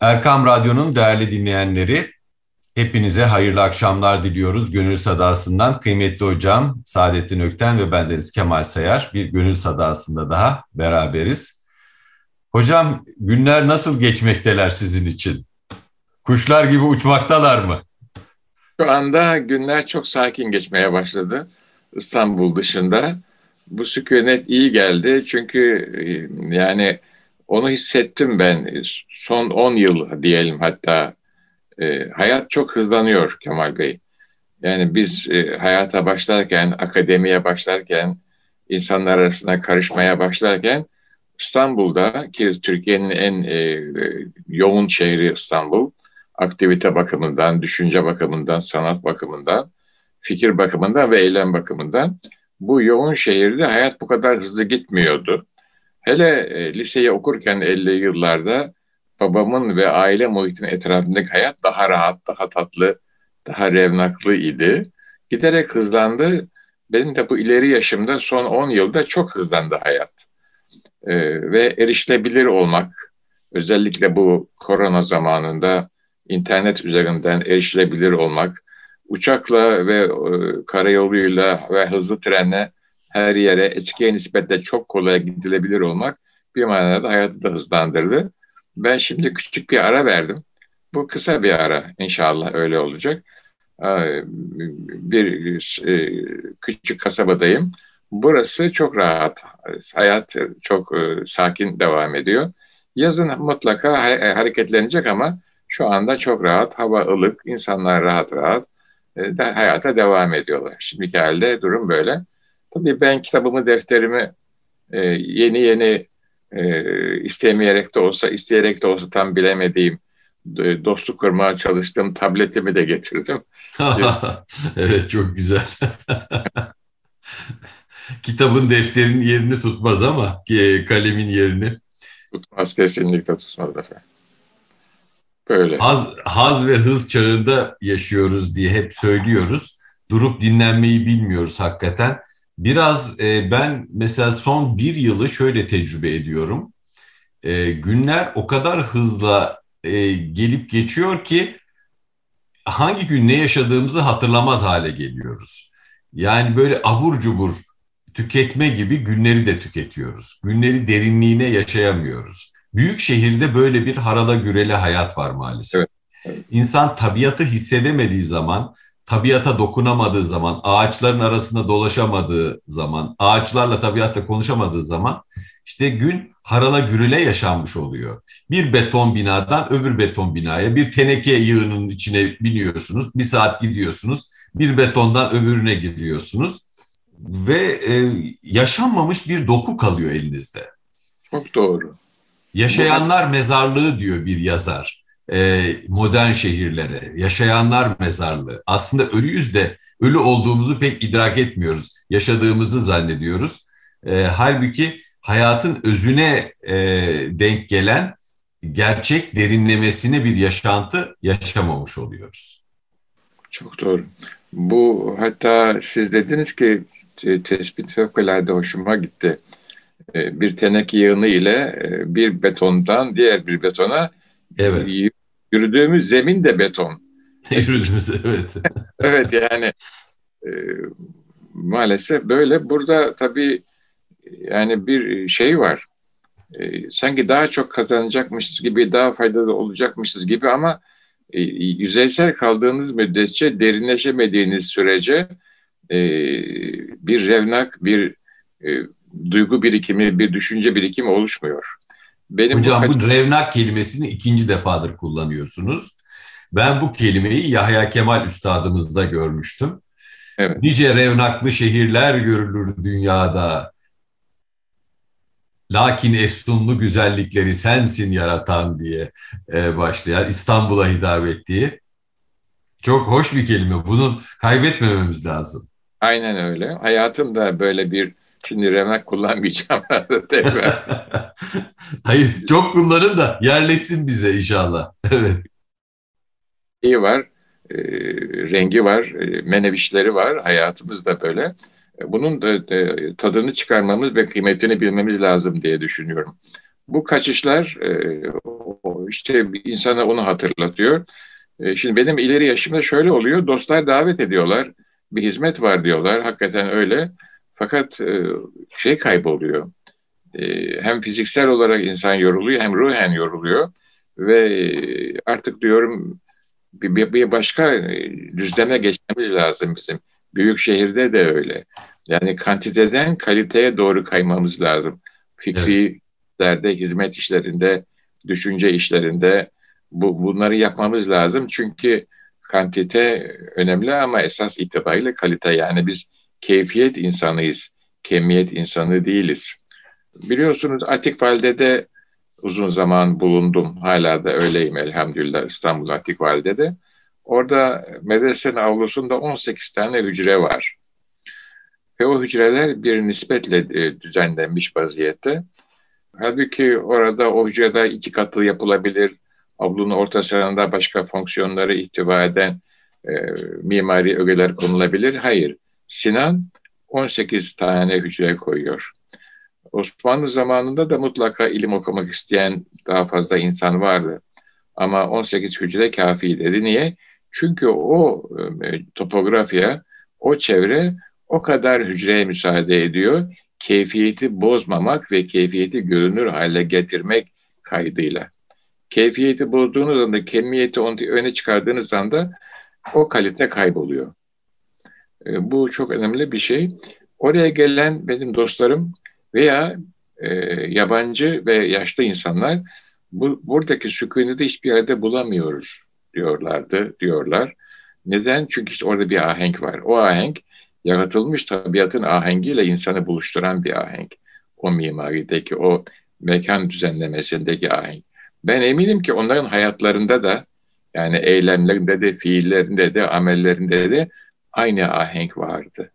Erkam Radyo'nun değerli dinleyenleri, hepinize hayırlı akşamlar diliyoruz. Gönül Sadası'ndan kıymetli hocam Saadettin Ökten ve bendeniz Kemal Sayar bir Gönül Sadası'nda daha beraberiz. Hocam günler nasıl geçmekteler sizin için? Kuşlar gibi uçmaktalar mı? Şu anda günler çok sakin geçmeye başladı İstanbul dışında. Bu sükunet iyi geldi çünkü e, yani onu hissettim ben son 10 yıl diyelim hatta e, hayat çok hızlanıyor Kemal Bey. Yani biz e, hayata başlarken, akademiye başlarken, insanlar arasında karışmaya başlarken İstanbul'da ki Türkiye'nin en e, yoğun şehri İstanbul, aktivite bakımından, düşünce bakımından, sanat bakımından, fikir bakımından ve eylem bakımından bu yoğun şehirde hayat bu kadar hızlı gitmiyordu. Hele e, liseyi okurken 50 yıllarda babamın ve aile muhitinin etrafındaki hayat daha rahat, daha tatlı, daha revnaklı idi. Giderek hızlandı. Benim de bu ileri yaşımda son 10 yılda çok hızlandı hayat. Ee, ve erişilebilir olmak, özellikle bu korona zamanında internet üzerinden erişilebilir olmak, uçakla ve e, karayoluyla ve hızlı trenle her yere eskiye nispetle çok kolay gidilebilir olmak bir manada hayatı da hızlandırdı. Ben şimdi küçük bir ara verdim. Bu kısa bir ara inşallah öyle olacak. Bir e, küçük kasabadayım. Burası çok rahat. Hayat çok e, sakin devam ediyor. Yazın mutlaka hareketlenecek ama şu anda çok rahat, hava ılık, insanlar rahat rahat e, hayata devam ediyorlar. Şimdiki halde durum böyle. Tabii ben kitabımı, defterimi e, yeni yeni e, istemeyerek de olsa, isteyerek de olsa tam bilemediğim e, dostluk kurmaya çalıştığım tabletimi de getirdim. evet çok güzel. Kitabın defterin yerini tutmaz ama e, kalemin yerini. Tutmaz kesinlikle tutmaz efendim. Böyle. Haz, haz ve hız çağında yaşıyoruz diye hep söylüyoruz. Durup dinlenmeyi bilmiyoruz hakikaten. Biraz e, ben mesela son bir yılı şöyle tecrübe ediyorum. E, günler o kadar hızla e, gelip geçiyor ki hangi gün ne yaşadığımızı hatırlamaz hale geliyoruz. Yani böyle abur cubur tüketme gibi günleri de tüketiyoruz. Günleri derinliğine yaşayamıyoruz. Büyük şehirde böyle bir harala gürele hayat var maalesef. Evet. Evet. İnsan tabiatı hissedemediği zaman tabiata dokunamadığı zaman, ağaçların arasında dolaşamadığı zaman, ağaçlarla tabiatta konuşamadığı zaman işte gün harala gürüle yaşanmış oluyor. Bir beton binadan öbür beton binaya, bir teneke yığının içine biniyorsunuz, bir saat gidiyorsunuz, bir betondan öbürüne gidiyorsunuz ve e, yaşanmamış bir doku kalıyor elinizde. Çok doğru. Yaşayanlar mezarlığı diyor bir yazar e, modern şehirlere, yaşayanlar mezarlığı. Aslında ölüyüz de ölü olduğumuzu pek idrak etmiyoruz. Yaşadığımızı zannediyoruz. E, halbuki hayatın özüne e, denk gelen gerçek derinlemesine bir yaşantı yaşamamış oluyoruz. Çok doğru. Bu hatta siz dediniz ki tespit fevkalade hoşuma gitti. E, bir teneke yığını ile e, bir betondan diğer bir betona Evet. Yürüdüğümüz zemin de beton. Yürüdüğümüz evet. evet yani e, maalesef böyle. Burada tabii yani bir şey var. E, sanki daha çok kazanacakmışız gibi, daha faydalı olacakmışız gibi ama e, yüzeysel kaldığınız müddetçe, derinleşemediğiniz sürece e, bir revnak, bir e, duygu birikimi, bir düşünce birikimi oluşmuyor. Benim Hocam bu, bu revnak kelimesini ikinci defadır kullanıyorsunuz. Ben bu kelimeyi Yahya Kemal Üstadımızda görmüştüm. Evet. Nice revnaklı şehirler görülür dünyada. Lakin efsunlu güzellikleri sensin yaratan diye e, başlayan İstanbul'a hitap ettiği. Çok hoş bir kelime. Bunu kaybetmememiz lazım. Aynen öyle. Hayatım da böyle bir Şimdi remek kullanmayacağım tekrar. Hayır çok kullanın da yerleşsin bize inşallah. Evet. İyi var, e, rengi var, e, menevişleri var hayatımızda böyle. E, bunun da e, tadını çıkarmamız ve kıymetini bilmemiz lazım diye düşünüyorum. Bu kaçışlar e, işte insana onu hatırlatıyor. E, şimdi benim ileri yaşımda şöyle oluyor. Dostlar davet ediyorlar. Bir hizmet var diyorlar. Hakikaten öyle. Fakat e, şey kayboluyor. Hem fiziksel olarak insan yoruluyor hem ruhen yoruluyor. Ve artık diyorum bir, bir başka düzleme geçmemiz lazım bizim. Büyük şehirde de öyle. Yani kantiteden kaliteye doğru kaymamız lazım. Fikri evet. hizmet işlerinde, düşünce işlerinde bu, bunları yapmamız lazım. Çünkü kantite önemli ama esas itibariyle kalite. Yani biz keyfiyet insanıyız, kemiyet insanı değiliz. Biliyorsunuz Atik Valide'de uzun zaman bulundum. Hala da öyleyim elhamdülillah İstanbul Atik Valide'de. Orada medresenin avlusunda 18 tane hücre var. Ve o hücreler bir nispetle e, düzenlenmiş vaziyette. Halbuki orada o hücrede iki katlı yapılabilir. Avlunun ortasında başka fonksiyonları ihtiva eden e, mimari ögeler konulabilir. Hayır. Sinan 18 tane hücre koyuyor. Osmanlı zamanında da mutlaka ilim okumak isteyen daha fazla insan vardı. Ama 18 hücre kafi dedi. Niye? Çünkü o e, topografya, o çevre o kadar hücreye müsaade ediyor. Keyfiyeti bozmamak ve keyfiyeti görünür hale getirmek kaydıyla. Keyfiyeti bozduğunuz anda, kemiyeti öne çıkardığınız anda o kalite kayboluyor. E, bu çok önemli bir şey. Oraya gelen benim dostlarım veya e, yabancı ve yaşlı insanlar bu, buradaki sükuneti hiçbir yerde bulamıyoruz diyorlardı, diyorlar. Neden? Çünkü işte orada bir ahenk var. O ahenk yaratılmış tabiatın ahengiyle insanı buluşturan bir ahenk. O mimarideki, o mekan düzenlemesindeki ahenk. Ben eminim ki onların hayatlarında da yani eylemlerinde de, fiillerinde de, amellerinde de aynı ahenk vardı.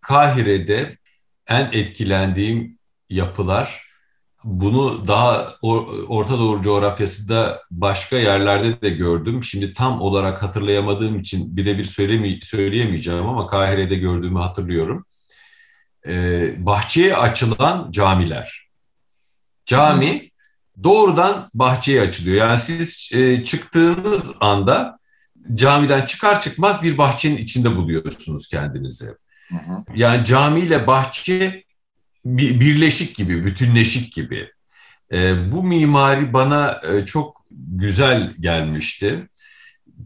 Kahire'de en etkilendiğim yapılar bunu daha Orta Doğu coğrafyasında başka yerlerde de gördüm. Şimdi tam olarak hatırlayamadığım için birebir söyleyemeyeceğim ama Kahire'de gördüğümü hatırlıyorum. Ee, bahçeye açılan camiler. Cami doğrudan bahçeye açılıyor. Yani siz e, çıktığınız anda camiden çıkar çıkmaz bir bahçenin içinde buluyorsunuz kendinizi. Yani camiyle bahçe birleşik gibi, bütünleşik gibi. E, bu mimari bana e, çok güzel gelmişti.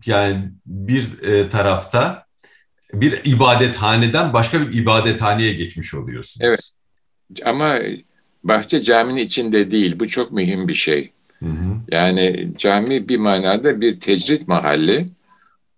Yani bir e, tarafta bir ibadethaneden başka bir ibadethaneye geçmiş oluyorsunuz. Evet. Ama bahçe caminin içinde değil. Bu çok mühim bir şey. Hı hı. Yani cami bir manada bir tecrit mahalli.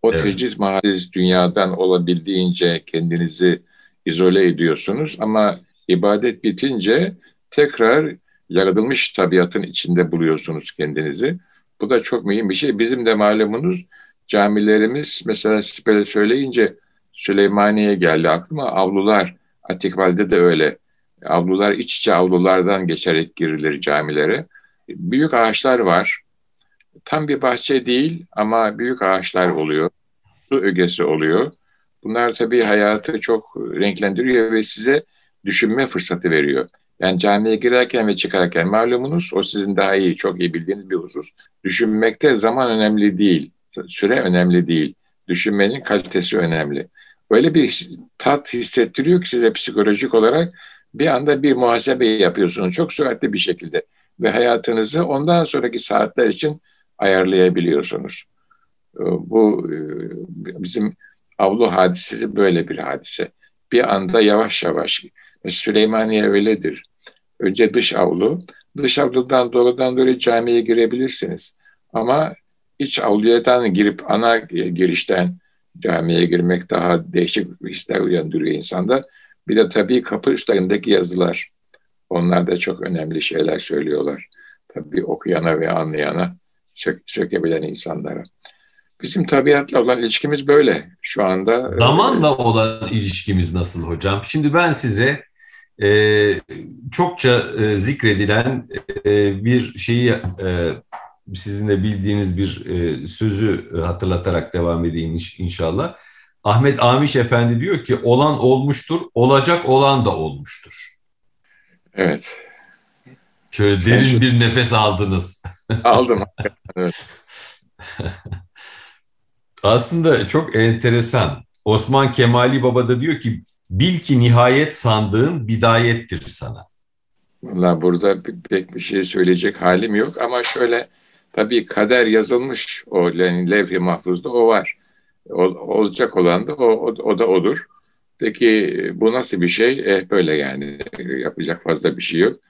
O evet. tecrit mahalli dünyadan olabildiğince kendinizi izole ediyorsunuz ama ibadet bitince tekrar yaratılmış tabiatın içinde buluyorsunuz kendinizi. Bu da çok mühim bir şey. Bizim de malumunuz camilerimiz mesela siz böyle söyleyince Süleymaniye geldi aklıma. Avlular, Atikval'de de öyle. Avlular iç içe avlulardan geçerek girilir camilere. Büyük ağaçlar var. Tam bir bahçe değil ama büyük ağaçlar oluyor. Su ögesi oluyor. Bunlar tabii hayatı çok renklendiriyor ve size düşünme fırsatı veriyor. Yani camiye girerken ve çıkarken malumunuz o sizin daha iyi, çok iyi bildiğiniz bir husus. Düşünmekte zaman önemli değil, süre önemli değil. Düşünmenin kalitesi önemli. Öyle bir tat hissettiriyor ki size psikolojik olarak bir anda bir muhasebe yapıyorsunuz çok süratli bir şekilde ve hayatınızı ondan sonraki saatler için ayarlayabiliyorsunuz. Ee, bu e, bizim avlu hadisesi böyle bir hadise. Bir anda yavaş yavaş Süleymaniye öyledir. Önce dış avlu. Dış avludan doğrudan doğru camiye girebilirsiniz. Ama iç avluyadan girip ana girişten camiye girmek daha değişik hisler uyandırıyor insanda. Bir de tabii kapı üstlerindeki yazılar. Onlar da çok önemli şeyler söylüyorlar. Tabii okuyana ve anlayana, sök, sökebilen insanlara. Bizim tabiatla olan ilişkimiz böyle şu anda. Zamanla olan ilişkimiz nasıl hocam? Şimdi ben size e, çokça e, zikredilen e, bir şeyi e, sizin de bildiğiniz bir e, sözü hatırlatarak devam edeyim inşallah. Ahmet Amiş Efendi diyor ki olan olmuştur, olacak olan da olmuştur. Evet. Şöyle derin şu... bir nefes aldınız. Aldım. evet. Aslında çok enteresan. Osman Kemali Baba da diyor ki bil ki nihayet sandığın bidayettir sana. Valla burada pek bir şey söyleyecek halim yok ama şöyle tabii kader yazılmış o yani levh-i mahfuzda o var. O, olacak olan da o, o, o da odur. Peki bu nasıl bir şey? E, böyle yani yapacak fazla bir şey yok.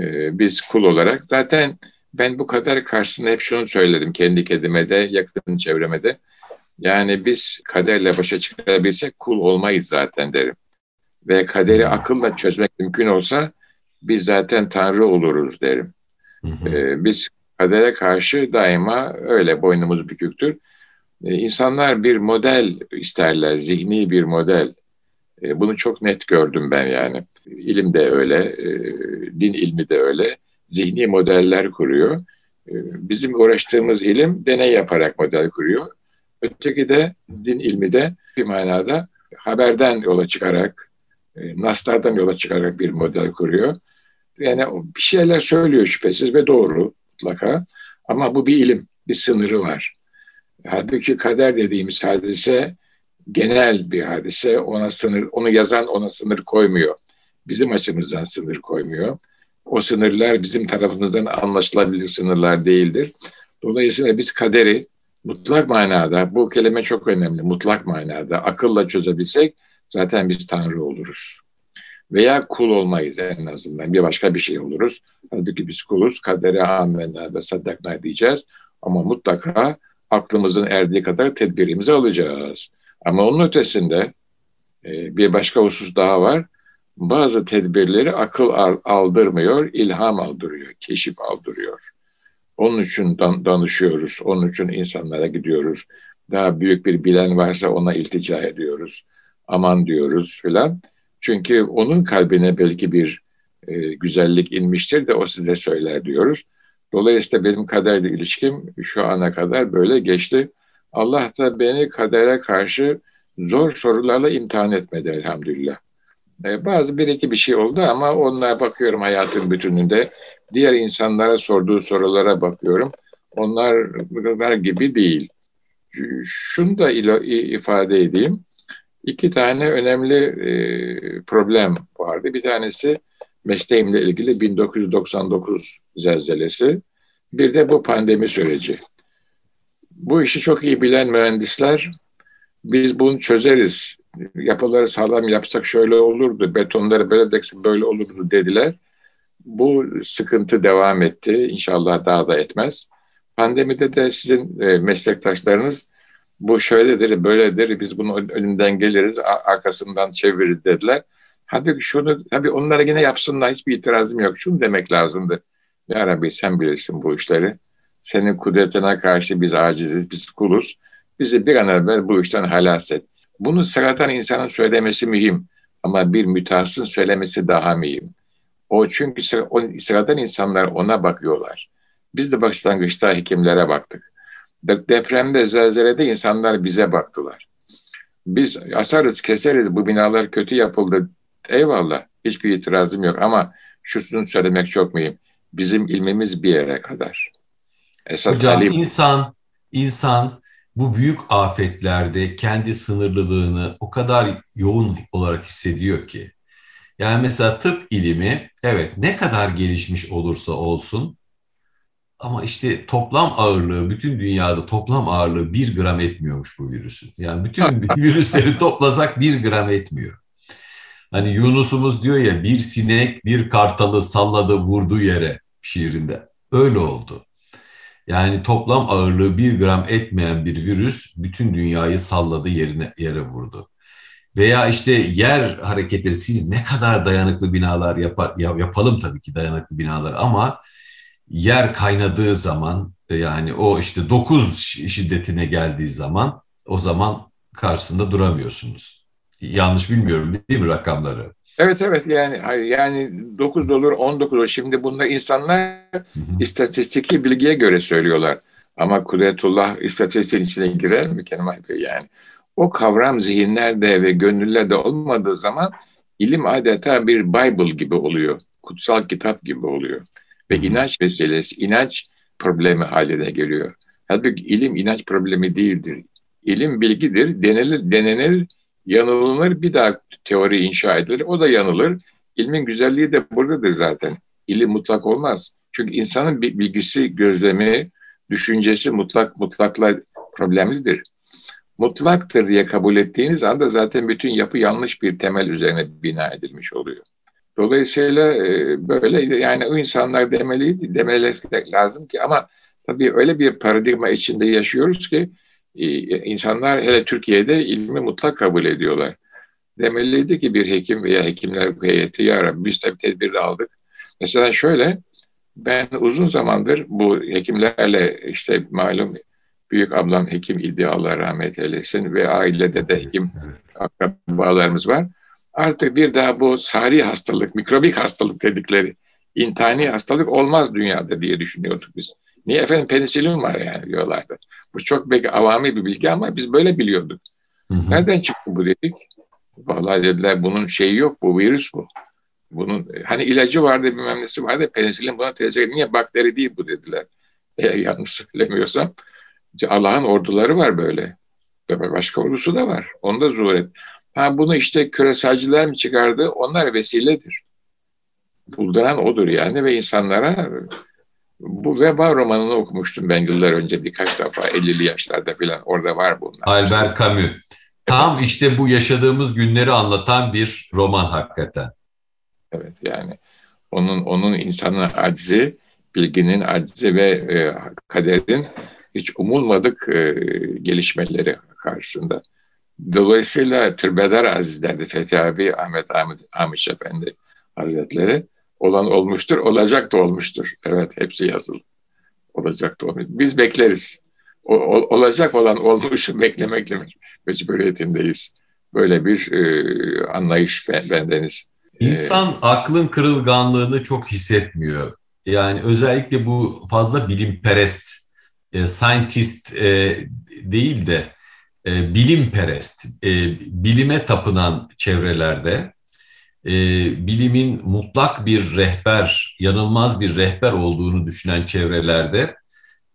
E, biz kul olarak zaten ben bu kader karşısında hep şunu söyledim kendi kendime de yakın çevreme de. Yani biz kaderle başa çıkabilsek kul olmayız zaten derim. Ve kaderi akılla çözmek mümkün olsa biz zaten Tanrı oluruz derim. Ee, biz kadere karşı daima öyle boynumuz büküktür. Ee, insanlar bir model isterler, zihni bir model. Ee, bunu çok net gördüm ben yani. İlim de öyle, e, din ilmi de öyle. Zihni modeller kuruyor. Ee, bizim uğraştığımız ilim deney yaparak model kuruyor. Öteki de din ilmi de bir manada haberden yola çıkarak, e, naslardan yola çıkarak bir model kuruyor. Yani bir şeyler söylüyor şüphesiz ve doğru mutlaka. Ama bu bir ilim, bir sınırı var. Halbuki kader dediğimiz hadise genel bir hadise. Ona sınır, onu yazan ona sınır koymuyor. Bizim açımızdan sınır koymuyor. O sınırlar bizim tarafımızdan anlaşılabilir sınırlar değildir. Dolayısıyla biz kaderi mutlak manada, bu kelime çok önemli, mutlak manada akılla çözebilsek zaten biz Tanrı oluruz. Veya kul olmayız en azından. Bir başka bir şey oluruz. Halbuki biz kuluz. Kadere amenna ve saddakna diyeceğiz. Ama mutlaka aklımızın erdiği kadar tedbirimizi alacağız. Ama onun ötesinde e, bir başka husus daha var. Bazı tedbirleri akıl aldırmıyor, ilham aldırıyor, keşif aldırıyor. Onun için dan danışıyoruz, onun için insanlara gidiyoruz. Daha büyük bir bilen varsa ona iltica ediyoruz. Aman diyoruz filan. Çünkü onun kalbine belki bir e, güzellik inmiştir de o size söyler diyoruz. Dolayısıyla benim kaderle ilişkim şu ana kadar böyle geçti. Allah da beni kadere karşı zor sorularla imtihan etmedi elhamdülillah. E, bazı bir iki bir şey oldu ama onlara bakıyorum hayatın bütününde. Diğer insanlara sorduğu sorulara bakıyorum. Onlar bunlar gibi değil. Şunu da ifade edeyim. İki tane önemli e, problem vardı. Bir tanesi mesleğimle ilgili 1999 zelzelesi. Bir de bu pandemi süreci. Bu işi çok iyi bilen mühendisler biz bunu çözeriz. Yapıları sağlam yapsak şöyle olurdu, betonları böyle deksek böyle olurdu dediler. Bu sıkıntı devam etti. İnşallah daha da etmez. Pandemide de sizin e, meslektaşlarınız bu şöyledir, böyledir, biz bunun önünden geliriz, arkasından çeviririz dediler. Hadi şunu, tabii onlara yine yapsınlar, hiçbir itirazım yok. Şunu demek lazımdı. Ya Rabbi sen bilirsin bu işleri. Senin kudretine karşı biz aciziz, biz kuluz. Bizi bir an evvel bu işten halas et. Bunu sıradan insanın söylemesi mühim. Ama bir mütehassın söylemesi daha mühim. O çünkü sıradan insanlar ona bakıyorlar. Biz de başlangıçta hekimlere baktık. Depremde, zelzelede insanlar bize baktılar. Biz asarız, keseriz, bu binalar kötü yapıldı. Eyvallah, hiçbir itirazım yok ama şusunu söylemek çok mühim. Bizim ilmimiz bir yere kadar. Esas Hocam alim... insan, insan bu büyük afetlerde kendi sınırlılığını o kadar yoğun olarak hissediyor ki. Yani mesela tıp ilimi evet ne kadar gelişmiş olursa olsun ama işte toplam ağırlığı, bütün dünyada toplam ağırlığı bir gram etmiyormuş bu virüsün. Yani bütün virüsleri toplasak bir gram etmiyor. Hani Yunus'umuz diyor ya bir sinek bir kartalı salladı vurdu yere şiirinde. Öyle oldu. Yani toplam ağırlığı bir gram etmeyen bir virüs bütün dünyayı salladı yerine yere vurdu. Veya işte yer hareketleri siz ne kadar dayanıklı binalar yapar, yapalım tabii ki dayanıklı binalar ama yer kaynadığı zaman yani o işte 9 şiddetine geldiği zaman o zaman karşısında duramıyorsunuz. Yanlış bilmiyorum değil mi rakamları? Evet evet yani yani 9 olur 19 olur. Şimdi bunda insanlar istatistiki bilgiye göre söylüyorlar. Ama kudretullah istatistiğin içine girer mi yani? O kavram zihinlerde ve gönüllerde olmadığı zaman ilim adeta bir Bible gibi oluyor. Kutsal kitap gibi oluyor. ve inanç meselesi, inanç problemi haline geliyor. Halbuki ilim inanç problemi değildir. İlim bilgidir, denenir, denenir, yanılır, bir daha teori inşa edilir, o da yanılır. İlmin güzelliği de buradadır zaten. İlim mutlak olmaz. Çünkü insanın bilgisi, gözlemi, düşüncesi mutlak mutlakla problemlidir. Mutlaktır diye kabul ettiğiniz anda zaten bütün yapı yanlış bir temel üzerine bina edilmiş oluyor. Dolayısıyla e, böyle yani o insanlar demeliydi, demeleri lazım ki ama tabii öyle bir paradigma içinde yaşıyoruz ki insanlar hele Türkiye'de ilmi mutlak kabul ediyorlar. Demeliydi ki bir hekim veya hekimler heyeti ya Rabbi biz tabii tedbir aldık. Mesela şöyle ben uzun zamandır bu hekimlerle işte malum büyük ablam hekim idi Allah rahmet eylesin ve ailede de hekim akrabalarımız var. Artık bir daha bu sari hastalık, mikrobik hastalık dedikleri intani hastalık olmaz dünyada diye düşünüyorduk biz. Niye efendim penisilin var yani diyorlardı. Bu çok belki avami bir bilgi ama biz böyle biliyorduk. Hı hı. Nereden çıktı bu dedik? Vallahi dediler bunun şeyi yok bu virüs bu. Bunun hani ilacı vardı bilmem nesi vardı penisilin buna tesir Niye bakteri değil bu dediler. Eğer yanlış söylemiyorsam. Allah'ın orduları var böyle. Başka ordusu da var. Onu da zuhur et. Ha bunu işte küreselciler mi çıkardı? Onlar vesiledir. Bulduran odur yani ve insanlara bu veba romanını okumuştum ben yıllar önce birkaç defa 50'li yaşlarda falan orada var bunlar. Albert Camus. Tam işte bu yaşadığımız günleri anlatan bir roman hakikaten. Evet yani onun onun insanın acizi, bilginin acizi ve e, kaderin hiç umulmadık e, gelişmeleri karşısında. Dolayısıyla Türbedar Azizlerdi Fethi abi, Ahmet Ahmet Amiş Efendi Hazretleri olan olmuştur, olacak da olmuştur. Evet, hepsi yazılı. Olacak da olmuştur. Biz bekleriz. O, o, olacak olan olmuşu beklemekle mecburiyetindeyiz. Böyle bir e, anlayış bendeniz. İnsan ee, aklın kırılganlığını çok hissetmiyor. Yani özellikle bu fazla bilimperest, e, scientist e, değil de e, bilimperest, e, bilime tapınan çevrelerde e, bilimin mutlak bir rehber, yanılmaz bir rehber olduğunu düşünen çevrelerde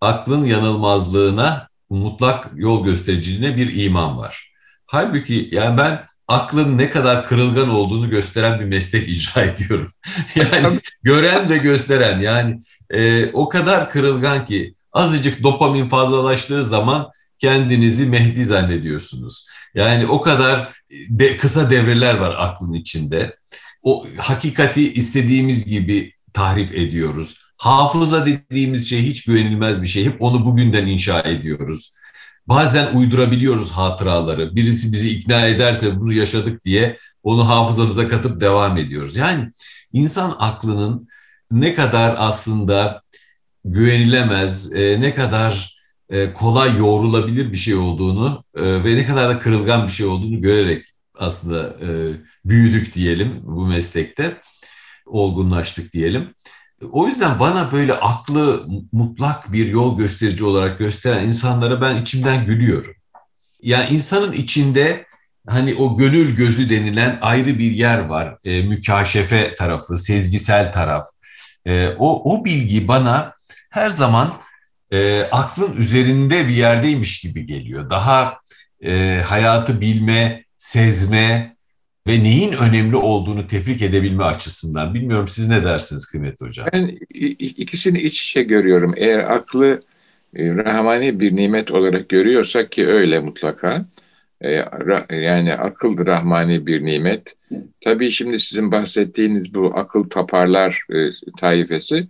aklın yanılmazlığına, mutlak yol göstericiliğine bir iman var. Halbuki yani ben aklın ne kadar kırılgan olduğunu gösteren bir meslek icra ediyorum. yani gören de gösteren yani e, o kadar kırılgan ki azıcık dopamin fazlalaştığı zaman kendinizi Mehdi zannediyorsunuz. Yani o kadar de, kısa devreler var aklın içinde. O hakikati istediğimiz gibi tahrif ediyoruz. Hafıza dediğimiz şey hiç güvenilmez bir şey. Hep onu bugünden inşa ediyoruz. Bazen uydurabiliyoruz hatıraları. Birisi bizi ikna ederse bunu yaşadık diye onu hafızamıza katıp devam ediyoruz. Yani insan aklının ne kadar aslında güvenilemez, e, ne kadar e, kolay yoğrulabilir bir şey olduğunu e, ve ne kadar da kırılgan bir şey olduğunu görerek aslında büyüdük diyelim bu meslekte, olgunlaştık diyelim. O yüzden bana böyle aklı mutlak bir yol gösterici olarak gösteren insanlara ben içimden gülüyorum. Yani insanın içinde hani o gönül gözü denilen ayrı bir yer var. E, mükaşefe tarafı, sezgisel taraf. E, o, o bilgi bana her zaman e, aklın üzerinde bir yerdeymiş gibi geliyor. Daha e, hayatı bilme, sezme, ve neyin önemli olduğunu tefrik edebilme açısından. Bilmiyorum siz ne dersiniz kıymetli hocam? Ben ikisini iç içe görüyorum. Eğer aklı e, rahmani bir nimet olarak görüyorsak ki öyle mutlaka. E, yani akıl rahmani bir nimet. Tabii şimdi sizin bahsettiğiniz bu akıl taparlar e, taifesi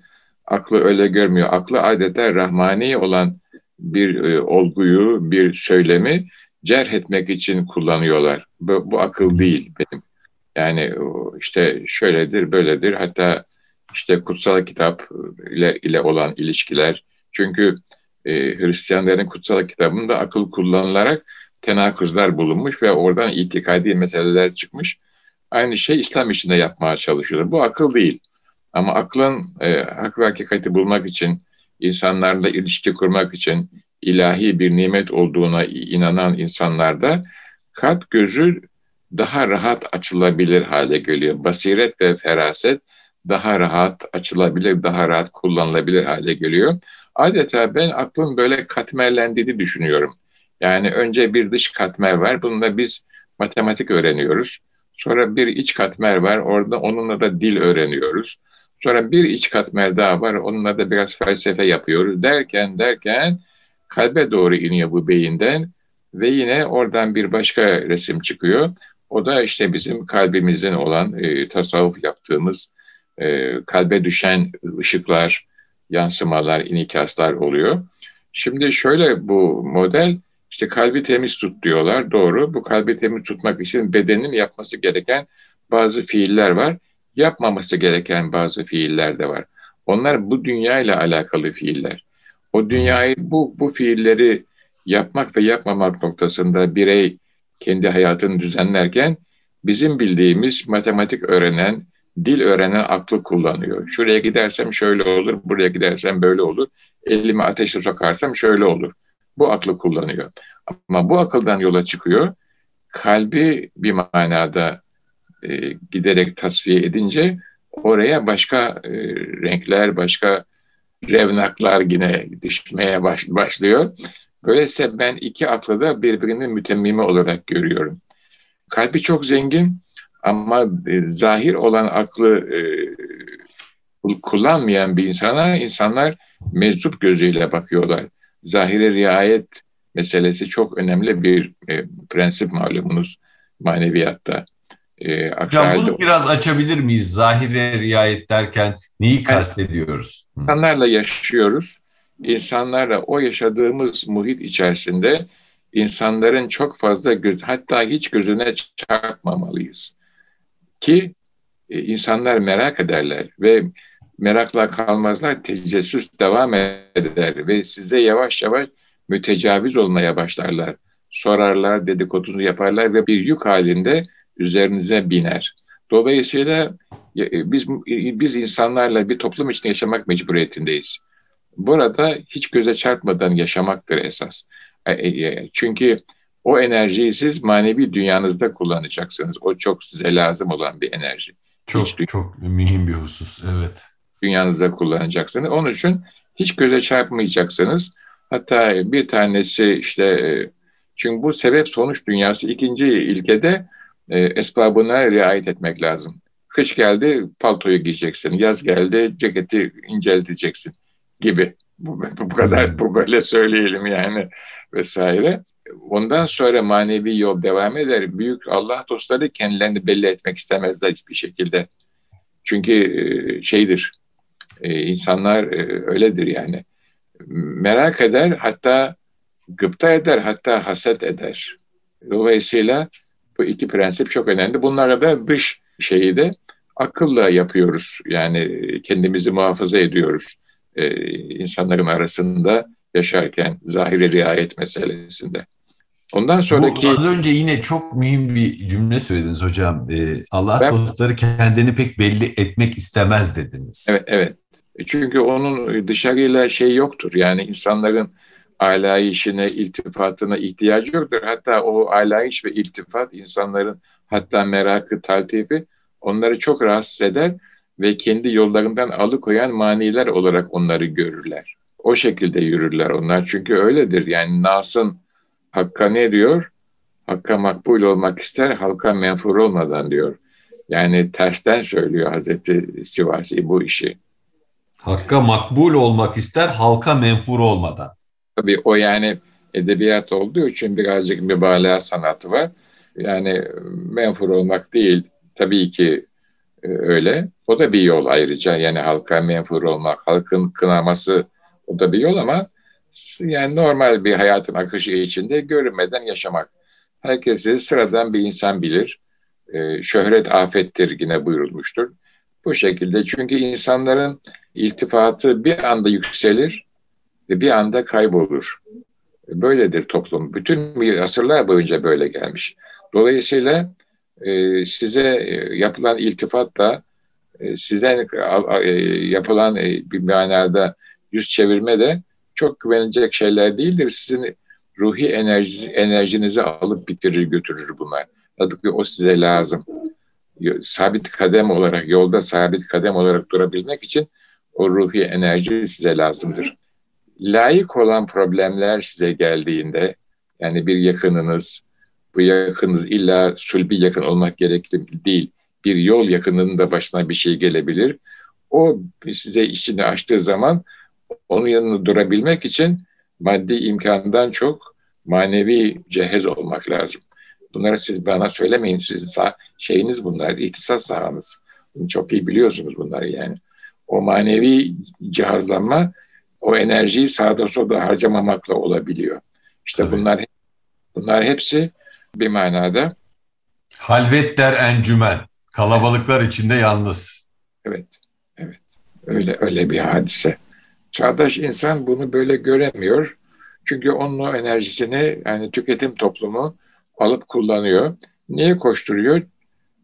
aklı öyle görmüyor. Aklı adeta rahmani olan bir olguyu, bir söylemi cerh etmek için kullanıyorlar. Bu, bu akıl değil benim. Yani işte şöyledir, böyledir. Hatta işte kutsal kitap ile, ile olan ilişkiler. Çünkü e, Hristiyanların kutsal kitabında akıl kullanılarak tenakuzlar bulunmuş ve oradan itikadi meseleler çıkmış. Aynı şey İslam işinde yapmaya çalışıyorlar. Bu akıl değil. Ama aklın e, hak ve hakikati bulmak için, insanlarla ilişki kurmak için, ilahi bir nimet olduğuna inanan insanlarda kat gözü daha rahat açılabilir hale geliyor. Basiret ve feraset daha rahat açılabilir, daha rahat kullanılabilir hale geliyor. Adeta ben aklın böyle katmerlendiğini düşünüyorum. Yani önce bir dış katmer var. Bununla biz matematik öğreniyoruz. Sonra bir iç katmer var. Orada onunla da dil öğreniyoruz. Sonra bir iç katmer daha var. Onunla da biraz felsefe yapıyoruz. Derken derken kalbe doğru iniyor bu beyinden ve yine oradan bir başka resim çıkıyor. O da işte bizim kalbimizin olan e, tasavvuf yaptığımız e, kalbe düşen ışıklar, yansımalar, inikaslar oluyor. Şimdi şöyle bu model işte kalbi temiz tut diyorlar. Doğru. Bu kalbi temiz tutmak için bedenin yapması gereken bazı fiiller var. Yapmaması gereken bazı fiiller de var. Onlar bu dünya ile alakalı fiiller. O dünyayı bu bu fiilleri yapmak ve yapmamak noktasında birey kendi hayatını düzenlerken bizim bildiğimiz matematik öğrenen, dil öğrenen aklı kullanıyor. Şuraya gidersem şöyle olur, buraya gidersem böyle olur. Elimi ateşe sokarsam şöyle olur. Bu aklı kullanıyor. Ama bu akıldan yola çıkıyor. Kalbi bir manada e, giderek tasfiye edince oraya başka e, renkler, başka revnaklar yine düşmeye baş, başlıyor. Böylece ben iki aklı da birbirinin mütemmimi olarak görüyorum. Kalbi çok zengin ama e, zahir olan aklı kullanmayan bir insana insanlar meczup gözüyle bakıyorlar. Zahire riayet meselesi çok önemli bir prensip malumunuz maneviyatta. E, Hocam bunu biraz açabilir miyiz? Zahire riayet derken neyi kastediyoruz? İnsanlarla yaşıyoruz. İnsanlarla o yaşadığımız muhit içerisinde insanların çok fazla göz, hatta hiç gözüne çarpmamalıyız. Ki e, insanlar merak ederler ve merakla kalmazlar, tecessüs devam eder ve size yavaş yavaş mütecaviz olmaya başlarlar. Sorarlar, dedikodunu yaparlar ve bir yük halinde üzerinize biner. Dolayısıyla e, biz e, biz insanlarla bir toplum içinde yaşamak mecburiyetindeyiz. Burada hiç göze çarpmadan yaşamaktır esas. E, çünkü o enerjiyi siz manevi dünyanızda kullanacaksınız. O çok size lazım olan bir enerji. Çok hiç çok mühim bir husus, evet. Dünyanızda kullanacaksınız. Onun için hiç göze çarpmayacaksınız. Hatta bir tanesi işte çünkü bu sebep sonuç dünyası ikinci ilkede e, esbabına riayet etmek lazım. Kış geldi paltoyu giyeceksin, yaz geldi ceketi incelteceksin gibi. Bu, bu kadar bu böyle söyleyelim yani vesaire. Ondan sonra manevi yol devam eder. Büyük Allah dostları kendilerini belli etmek istemezler hiçbir şekilde. Çünkü e, şeydir, e, insanlar e, öyledir yani. Merak eder, hatta gıpta eder, hatta haset eder. Dolayısıyla bu iki prensip çok önemli. Bunlara da dış şeyi de akılla yapıyoruz. Yani kendimizi muhafaza ediyoruz ee, insanların arasında yaşarken zahire riayet meselesinde. Ondan sonraki... Bu az önce yine çok mühim bir cümle söylediniz hocam. Ee, Allah ben... dostları kendini pek belli etmek istemez dediniz. Evet, evet. Çünkü onun dışarıyla şey yoktur. Yani insanların alayişine, iltifatına ihtiyacı yoktur. Hatta o alayiş ve iltifat insanların hatta merakı, taltifi onları çok rahatsız eder ve kendi yollarından alıkoyan maniler olarak onları görürler. O şekilde yürürler onlar çünkü öyledir. Yani Nas'ın Hakk'a ne diyor? Hakka makbul olmak ister, halka menfur olmadan diyor. Yani tersten söylüyor Hazreti Sivasi bu işi. Hakka makbul olmak ister, halka menfur olmadan. Tabii o yani edebiyat olduğu için birazcık mübalağa sanatı var. Yani menfur olmak değil tabii ki e, öyle. O da bir yol ayrıca yani halka menfur olmak, halkın kınaması o da bir yol ama yani normal bir hayatın akışı içinde görünmeden yaşamak. Herkesi sıradan bir insan bilir. Ee, şöhret afettir yine buyurulmuştur. Bu şekilde çünkü insanların iltifatı bir anda yükselir, bir anda kaybolur. Böyledir toplum. Bütün asırlar boyunca böyle gelmiş. Dolayısıyla e, size e, yapılan iltifat da e, sizden yapılan bir manada yüz çevirme de çok güvenilecek şeyler değildir. Sizin ruhi enerji, enerjinizi alıp bitirir götürür bunlar. Tabii o size lazım. sabit kadem olarak, yolda sabit kadem olarak durabilmek için o ruhi enerji size lazımdır. Layık olan problemler size geldiğinde, yani bir yakınınız, bu yakınınız illa sulbi yakın olmak gerekli değil, bir yol yakınının da başına bir şey gelebilir. O size içini açtığı zaman onun yanında durabilmek için maddi imkandan çok manevi cehez olmak lazım. Bunları siz bana söylemeyin. Sizin sah şeyiniz bunlar, ihtisas sahanız. Çok iyi biliyorsunuz bunları yani. O manevi cihazlanma o enerjiyi sağda solda harcamamakla olabiliyor. İşte Tabii. bunlar bunlar hepsi bir manada halvet der encümen. Kalabalıklar içinde yalnız. Evet. Evet. Öyle öyle bir hadise. Çağdaş insan bunu böyle göremiyor. Çünkü onun o enerjisini yani tüketim toplumu alıp kullanıyor. Niye koşturuyor?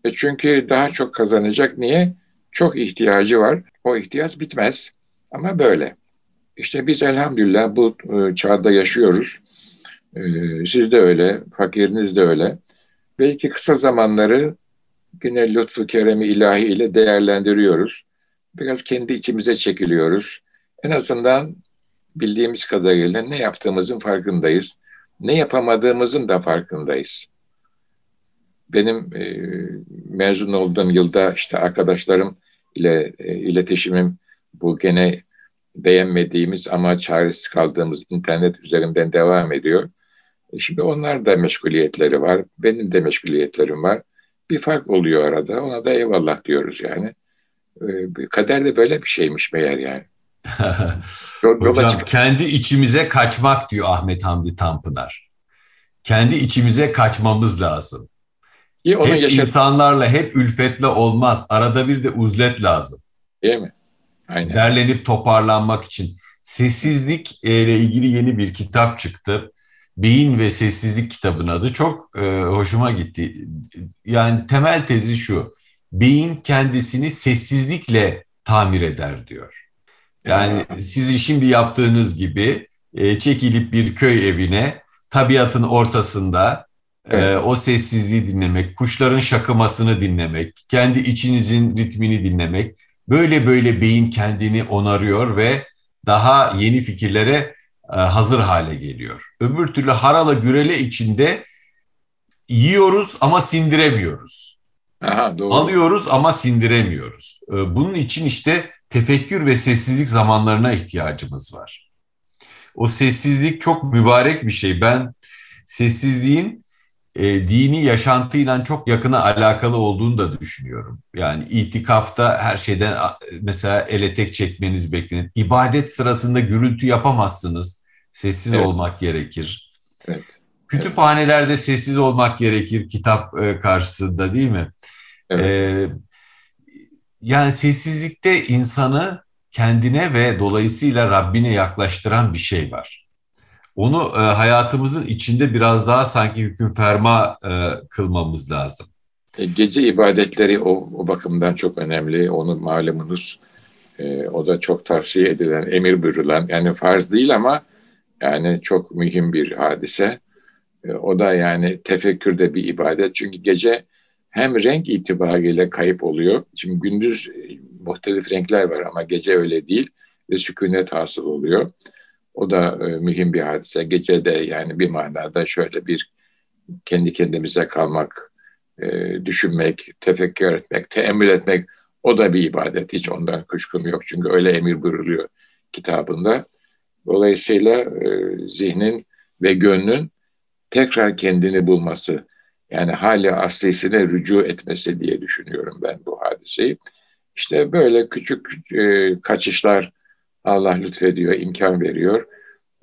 E çünkü daha çok kazanacak. Niye? Çok ihtiyacı var. O ihtiyaç bitmez. Ama böyle. İşte biz elhamdülillah bu e, çağda yaşıyoruz. E, siz de öyle, fakiriniz de öyle. Belki kısa zamanları güne lütfu keremi ilahi ile değerlendiriyoruz. Biraz kendi içimize çekiliyoruz. En azından bildiğimiz kadarıyla ne yaptığımızın farkındayız. Ne yapamadığımızın da farkındayız. Benim e, mezun olduğum yılda işte arkadaşlarım ile e, iletişimim bu gene beğenmediğimiz ama çaresiz kaldığımız internet üzerinden devam ediyor. E şimdi onlar da meşguliyetleri var. Benim de meşguliyetlerim var. Bir fark oluyor arada. Ona da eyvallah diyoruz yani. E, kader de böyle bir şeymiş meğer yani. Hocam kendi içimize kaçmak diyor Ahmet Hamdi Tanpınar. Kendi içimize kaçmamız lazım. Ki onu hep yaşat- insanlarla hep ülfetle olmaz. Arada bir de uzlet lazım. Değil mi? Aynen. Derlenip toparlanmak için. Sessizlik ile ilgili yeni bir kitap çıktı. Beyin ve Sessizlik kitabın adı. Çok e, hoşuma gitti. Yani temel tezi şu. Beyin kendisini sessizlikle tamir eder diyor. Yani sizin şimdi yaptığınız gibi e, çekilip bir köy evine tabiatın ortasında e, evet. e, o sessizliği dinlemek, kuşların şakımasını dinlemek, kendi içinizin ritmini dinlemek. Böyle böyle beyin kendini onarıyor ve daha yeni fikirlere e, hazır hale geliyor. Öbür türlü harala gürele içinde yiyoruz ama sindiremiyoruz. Aha, doğru. Alıyoruz ama sindiremiyoruz. E, bunun için işte tefekkür ve sessizlik zamanlarına ihtiyacımız var. O sessizlik çok mübarek bir şey. Ben sessizliğin e, dini yaşantıyla çok yakına alakalı olduğunu da düşünüyorum. Yani itikafta her şeyden mesela ele tek çekmeniz beklenir. İbadet sırasında gürültü yapamazsınız. Sessiz evet. olmak gerekir. Evet. Kütüphanelerde evet. sessiz olmak gerekir kitap e, karşısında değil mi? Evet. E, yani sessizlikte insanı kendine ve dolayısıyla Rabbine yaklaştıran bir şey var. Onu e, hayatımızın içinde biraz daha sanki hüküm ferma e, kılmamız lazım. E, gece ibadetleri o, o bakımdan çok önemli. Onu malumunuz e, o da çok tavsiye edilen, emir buyurulan yani farz değil ama yani çok mühim bir hadise. E, o da yani tefekkürde bir ibadet. Çünkü gece hem renk itibariyle kayıp oluyor. Şimdi gündüz e, muhtelif renkler var ama gece öyle değil ve sükunet hasıl oluyor. O da e, mühim bir hadise. Gece de yani bir manada şöyle bir kendi kendimize kalmak, e, düşünmek, tefekkür etmek, teemmül etmek o da bir ibadet. Hiç ondan kuşkum yok. Çünkü öyle emir buyuruluyor kitabında. Dolayısıyla e, zihnin ve gönlün tekrar kendini bulması, yani hali aslisine rücu etmesi diye düşünüyorum ben bu hadiseyi. İşte böyle küçük e, kaçışlar Allah lütfediyor, imkan veriyor.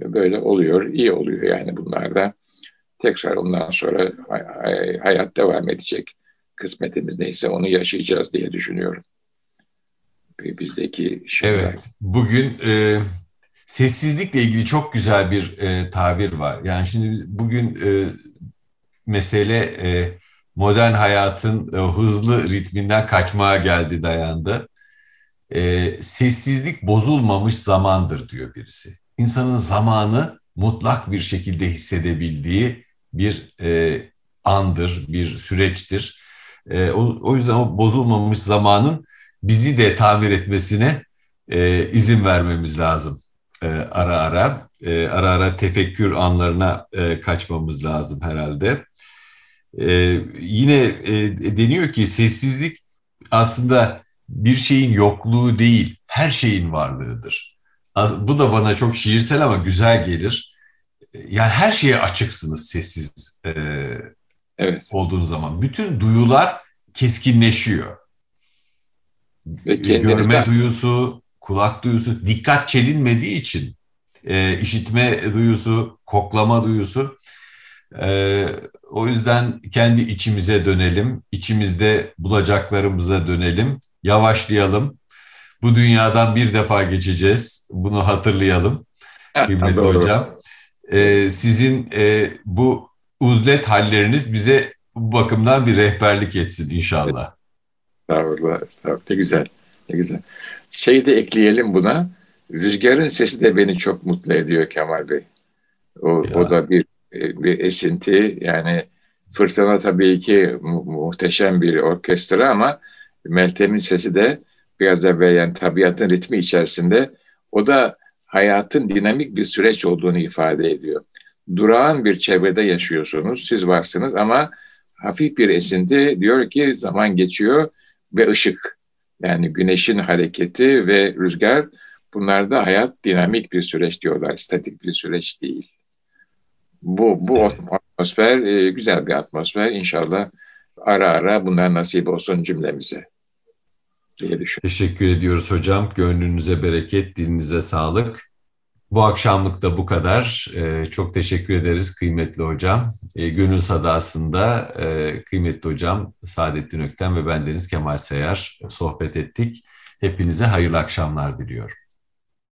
Böyle oluyor, iyi oluyor yani bunlar da. Tekrar ondan sonra hayat devam edecek. Kısmetimiz neyse onu yaşayacağız diye düşünüyorum. Bizdeki şeyler. Evet, bugün e, sessizlikle ilgili çok güzel bir e, tabir var. Yani şimdi bugün e, mesele e, modern hayatın e, hızlı ritminden kaçmaya geldi dayandı. E, sessizlik bozulmamış zamandır diyor birisi. İnsanın zamanı mutlak bir şekilde hissedebildiği bir e, andır, bir süreçtir. E, o, o yüzden o bozulmamış zamanın bizi de tamir etmesine e, izin vermemiz lazım e, ara ara. E, ara ara tefekkür anlarına e, kaçmamız lazım herhalde. E, yine e, deniyor ki sessizlik aslında bir şeyin yokluğu değil, her şeyin varlığıdır. Bu da bana çok şiirsel ama güzel gelir. Yani her şeye açıksınız sessiz e, evet. olduğunuz zaman. Bütün duyular keskinleşiyor. Ve Görme duyusu, kulak duyusu, dikkat çelinmediği için e, işitme duyusu, koklama duyusu. E, o yüzden kendi içimize dönelim, içimizde bulacaklarımıza dönelim, yavaşlayalım. Bu dünyadan bir defa geçeceğiz, bunu hatırlayalım kıymetli hocam. E, sizin e, bu uzlet halleriniz bize bu bakımdan bir rehberlik etsin inşallah. Estağfurullah, estağfurullah. Ne güzel, ne güzel. Şeyi de ekleyelim buna. Rüzgarın sesi de beni çok mutlu ediyor Kemal Bey. O, o da bir bir esinti. Yani Fırtına tabii ki mu- muhteşem bir orkestra ama Meltem'in sesi de biraz evvel yani tabiatın ritmi içerisinde o da hayatın dinamik bir süreç olduğunu ifade ediyor. Durağan bir çevrede yaşıyorsunuz, siz varsınız ama hafif bir esinti diyor ki zaman geçiyor ve ışık. Yani güneşin hareketi ve rüzgar bunlar da hayat dinamik bir süreç diyorlar, statik bir süreç değil. Bu, bu atmosfer e, güzel bir atmosfer. İnşallah ara ara bunlar nasip olsun cümlemize diye Teşekkür ediyoruz hocam. Gönlünüze bereket, dilinize sağlık. Bu akşamlık da bu kadar. Ee, çok teşekkür ederiz kıymetli hocam. Ee, Gönül Sadası'nda e, kıymetli hocam Saadettin Ökten ve bendeniz Kemal Seyar sohbet ettik. Hepinize hayırlı akşamlar diliyorum.